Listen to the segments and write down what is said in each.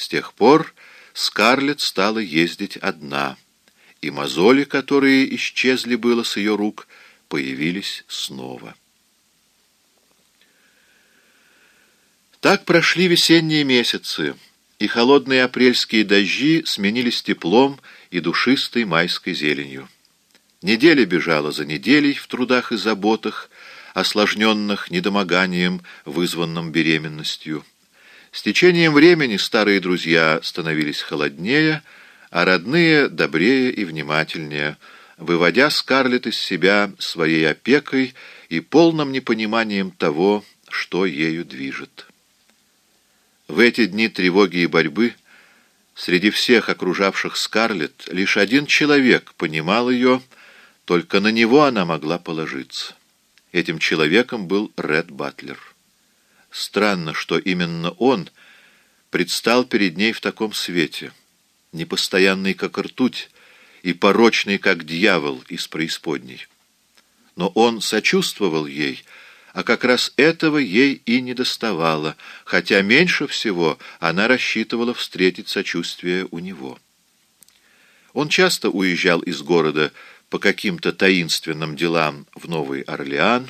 С тех пор Скарлетт стала ездить одна, и мозоли, которые исчезли было с ее рук, появились снова. Так прошли весенние месяцы, и холодные апрельские дожди сменились теплом и душистой майской зеленью. Неделя бежала за неделей в трудах и заботах, осложненных недомоганием, вызванным беременностью. С течением времени старые друзья становились холоднее, а родные — добрее и внимательнее, выводя Скарлетт из себя своей опекой и полным непониманием того, что ею движет. В эти дни тревоги и борьбы среди всех окружавших Скарлетт лишь один человек понимал ее, только на него она могла положиться. Этим человеком был Ред Батлер. Странно, что именно он предстал перед ней в таком свете, непостоянный, как ртуть, и порочный, как дьявол из преисподней. Но он сочувствовал ей, а как раз этого ей и не доставало, хотя меньше всего она рассчитывала встретить сочувствие у него. Он часто уезжал из города по каким-то таинственным делам в Новый Орлеан,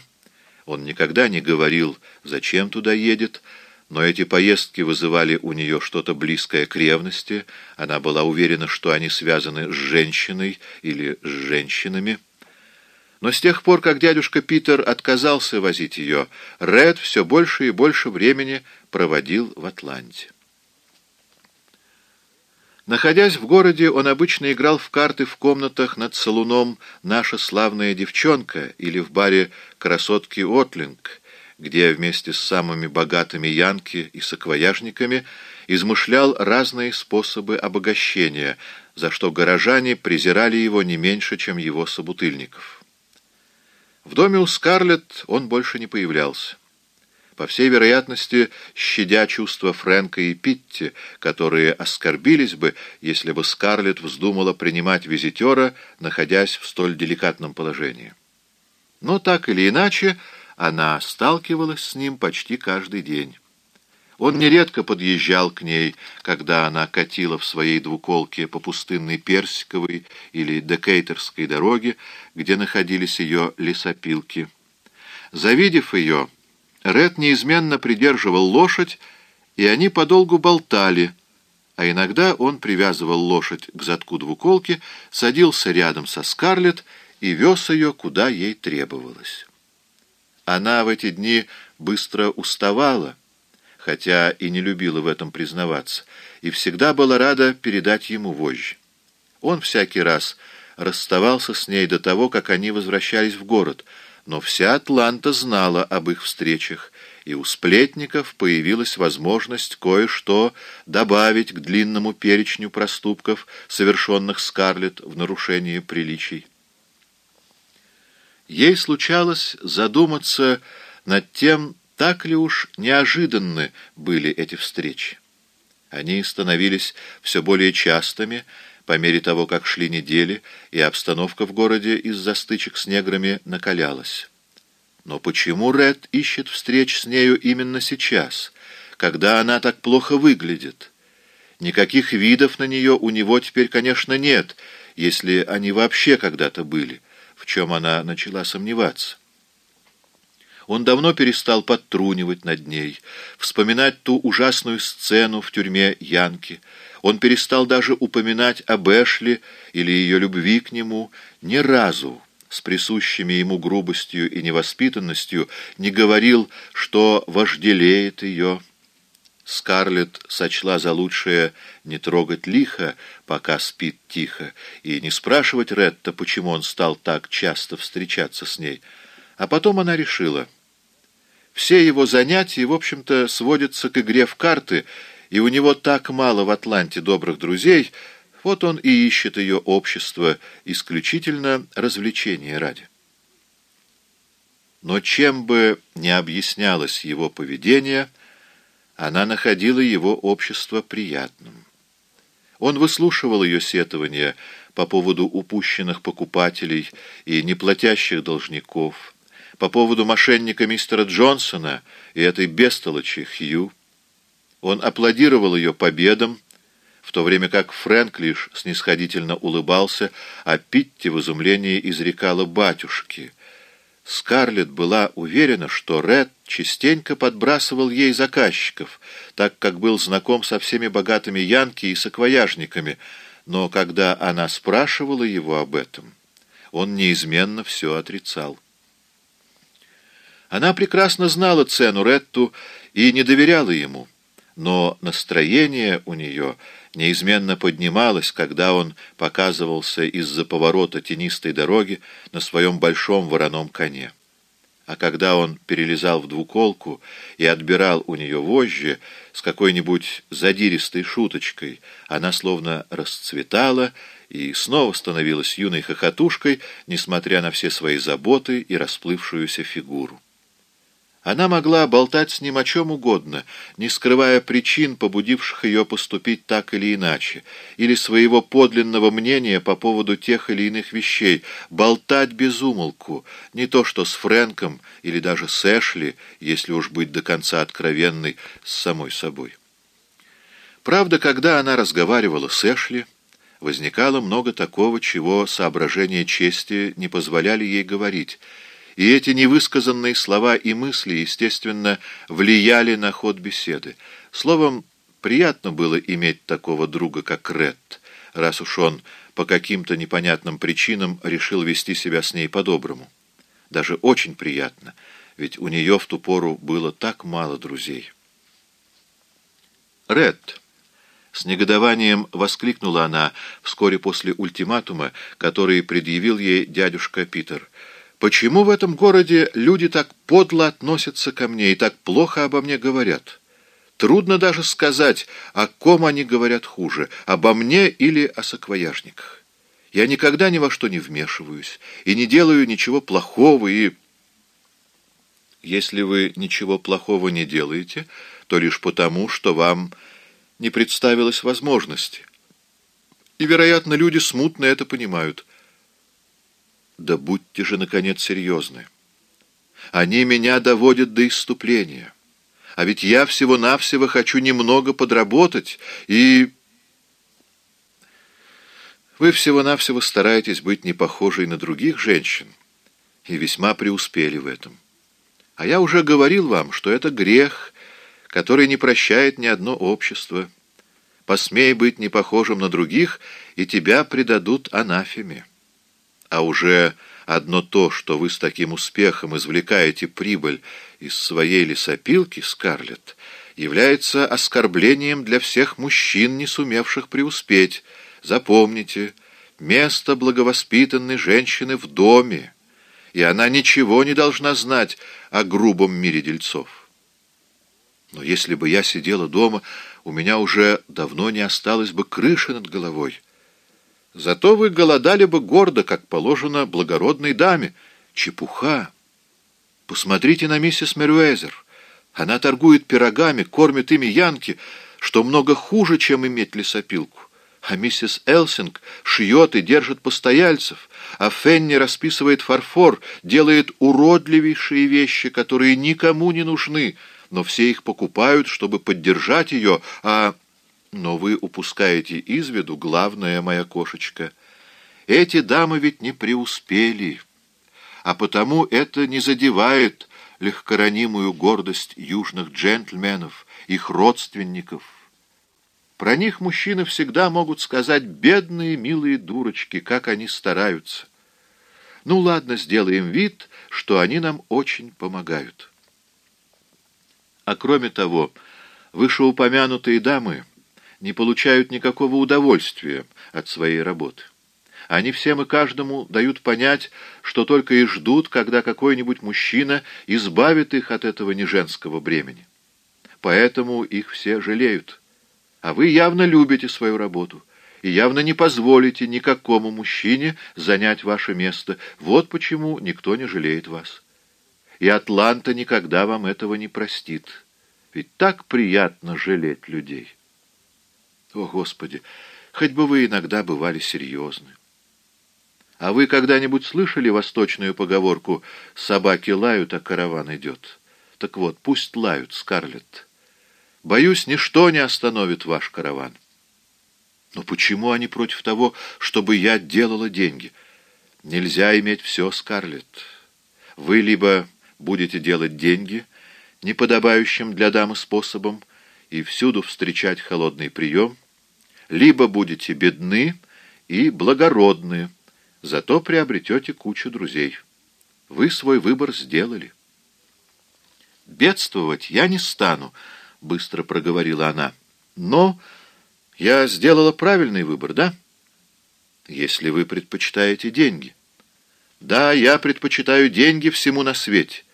он никогда не говорил, зачем туда едет, но эти поездки вызывали у нее что-то близкое к ревности, она была уверена, что они связаны с женщиной или с женщинами. Но с тех пор, как дядюшка Питер отказался возить ее, Ред все больше и больше времени проводил в Атланте. Находясь в городе, он обычно играл в карты в комнатах над салуном «Наша славная девчонка» или в баре «Красотки Отлинг», где вместе с самыми богатыми янки и саквояжниками измышлял разные способы обогащения, за что горожане презирали его не меньше, чем его собутыльников. В доме у Скарлетт он больше не появлялся по всей вероятности, щадя чувства Фрэнка и Питти, которые оскорбились бы, если бы Скарлетт вздумала принимать визитера, находясь в столь деликатном положении. Но так или иначе, она сталкивалась с ним почти каждый день. Он нередко подъезжал к ней, когда она катила в своей двуколке по пустынной Персиковой или Декейтерской дороге, где находились ее лесопилки. Завидев ее, Ред неизменно придерживал лошадь, и они подолгу болтали, а иногда он привязывал лошадь к задку двуколки, садился рядом со Скарлетт и вез ее, куда ей требовалось. Она в эти дни быстро уставала, хотя и не любила в этом признаваться, и всегда была рада передать ему вожжи. Он всякий раз расставался с ней до того, как они возвращались в город — но вся Атланта знала об их встречах, и у сплетников появилась возможность кое-что добавить к длинному перечню проступков, совершенных Скарлетт в нарушении приличий. Ей случалось задуматься над тем, так ли уж неожиданны были эти встречи. Они становились все более частыми, по мере того, как шли недели, и обстановка в городе из-за стычек с неграми накалялась. Но почему Ред ищет встреч с нею именно сейчас, когда она так плохо выглядит? Никаких видов на нее у него теперь, конечно, нет, если они вообще когда-то были, в чем она начала сомневаться. Он давно перестал подтрунивать над ней, вспоминать ту ужасную сцену в тюрьме Янки, он перестал даже упоминать об Эшли или ее любви к нему ни разу, с присущими ему грубостью и невоспитанностью, не говорил, что вожделеет ее. Скарлетт сочла за лучшее не трогать лихо, пока спит тихо, и не спрашивать Ретта, почему он стал так часто встречаться с ней. А потом она решила. Все его занятия, в общем-то, сводятся к игре в карты — и у него так мало в Атланте добрых друзей, вот он и ищет ее общество исключительно развлечения ради. Но чем бы ни объяснялось его поведение, она находила его общество приятным. Он выслушивал ее сетования по поводу упущенных покупателей и неплатящих должников, по поводу мошенника мистера Джонсона и этой бестолочи Хью, Он аплодировал ее победам, в то время как Фрэнк лишь снисходительно улыбался, а Питти в изумлении изрекала батюшки. Скарлетт была уверена, что Ред частенько подбрасывал ей заказчиков, так как был знаком со всеми богатыми янки и саквояжниками, но когда она спрашивала его об этом, он неизменно все отрицал. Она прекрасно знала цену Ретту и не доверяла ему, но настроение у нее неизменно поднималось, когда он показывался из-за поворота тенистой дороги на своем большом вороном коне. А когда он перелезал в двуколку и отбирал у нее вожжи с какой-нибудь задиристой шуточкой, она словно расцветала и снова становилась юной хохотушкой, несмотря на все свои заботы и расплывшуюся фигуру. Она могла болтать с ним о чем угодно, не скрывая причин, побудивших ее поступить так или иначе, или своего подлинного мнения по поводу тех или иных вещей, болтать без умолку, не то что с Фрэнком или даже с Эшли, если уж быть до конца откровенной с самой собой. Правда, когда она разговаривала с Эшли, возникало много такого, чего соображения чести не позволяли ей говорить — и эти невысказанные слова и мысли, естественно, влияли на ход беседы. Словом, приятно было иметь такого друга, как Ред, раз уж он по каким-то непонятным причинам решил вести себя с ней по-доброму. Даже очень приятно, ведь у нее в ту пору было так мало друзей. «Ред!» — с негодованием воскликнула она вскоре после ультиматума, который предъявил ей дядюшка Питер — Почему в этом городе люди так подло относятся ко мне и так плохо обо мне говорят? Трудно даже сказать, о ком они говорят хуже, обо мне или о саквояжниках. Я никогда ни во что не вмешиваюсь и не делаю ничего плохого, и... Если вы ничего плохого не делаете, то лишь потому, что вам не представилась возможности. И, вероятно, люди смутно это понимают. Да будьте же, наконец, серьезны. Они меня доводят до исступления. А ведь я всего-навсего хочу немного подработать, и... Вы всего-навсего стараетесь быть не похожей на других женщин, и весьма преуспели в этом. А я уже говорил вам, что это грех, который не прощает ни одно общество. Посмей быть не похожим на других, и тебя предадут анафеме а уже одно то, что вы с таким успехом извлекаете прибыль из своей лесопилки, Скарлетт, является оскорблением для всех мужчин, не сумевших преуспеть. Запомните, место благовоспитанной женщины в доме, и она ничего не должна знать о грубом мире дельцов. Но если бы я сидела дома, у меня уже давно не осталось бы крыши над головой. Зато вы голодали бы гордо, как положено благородной даме. Чепуха! Посмотрите на миссис Мерюэзер. Она торгует пирогами, кормит ими янки, что много хуже, чем иметь лесопилку. А миссис Элсинг шьет и держит постояльцев, а Фенни расписывает фарфор, делает уродливейшие вещи, которые никому не нужны, но все их покупают, чтобы поддержать ее, а... Но вы упускаете из виду главное, моя кошечка. Эти дамы ведь не преуспели, а потому это не задевает легкоранимую гордость южных джентльменов, их родственников. Про них мужчины всегда могут сказать «бедные, милые дурочки, как они стараются». Ну ладно, сделаем вид, что они нам очень помогают. А кроме того, вышеупомянутые дамы не получают никакого удовольствия от своей работы. Они всем и каждому дают понять, что только и ждут, когда какой-нибудь мужчина избавит их от этого неженского бремени. Поэтому их все жалеют. А вы явно любите свою работу и явно не позволите никакому мужчине занять ваше место. Вот почему никто не жалеет вас. И Атланта никогда вам этого не простит. Ведь так приятно жалеть людей». О, Господи, хоть бы вы иногда бывали серьезны. А вы когда-нибудь слышали восточную поговорку «собаки лают, а караван идет»? Так вот, пусть лают, Скарлетт. Боюсь, ничто не остановит ваш караван. Но почему они против того, чтобы я делала деньги? Нельзя иметь все, Скарлетт. Вы либо будете делать деньги неподобающим для дамы способом и всюду встречать холодный прием, либо будете бедны и благородны, зато приобретете кучу друзей. Вы свой выбор сделали. «Бедствовать я не стану», — быстро проговорила она. «Но я сделала правильный выбор, да? Если вы предпочитаете деньги». «Да, я предпочитаю деньги всему на свете».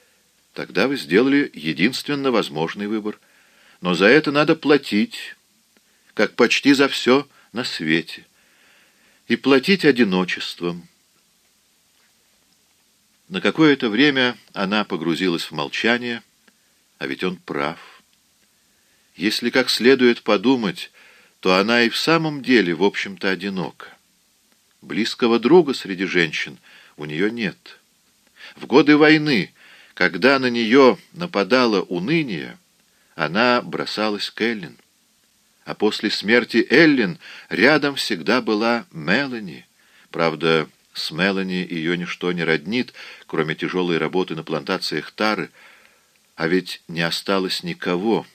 Тогда вы сделали единственно возможный выбор. Но за это надо платить, как почти за все на свете. И платить одиночеством. На какое-то время она погрузилась в молчание, а ведь он прав. Если как следует подумать, то она и в самом деле, в общем-то, одинока. Близкого друга среди женщин у нее нет. В годы войны, когда на нее нападало уныние, она бросалась к Эллен. А после смерти Эллен рядом всегда была Мелани. Правда, с Мелани ее ничто не роднит, кроме тяжелой работы на плантациях Тары, а ведь не осталось никого,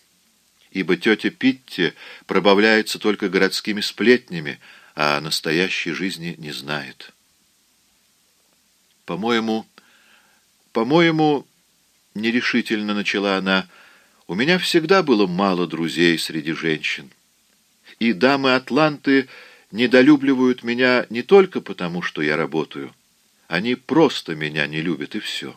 ибо тетя Питти пробавляется только городскими сплетнями, а настоящей жизни не знает. По-моему, по-моему, нерешительно начала она, у меня всегда было мало друзей среди женщин. И дамы Атланты недолюбливают меня не только потому, что я работаю. Они просто меня не любят, и все.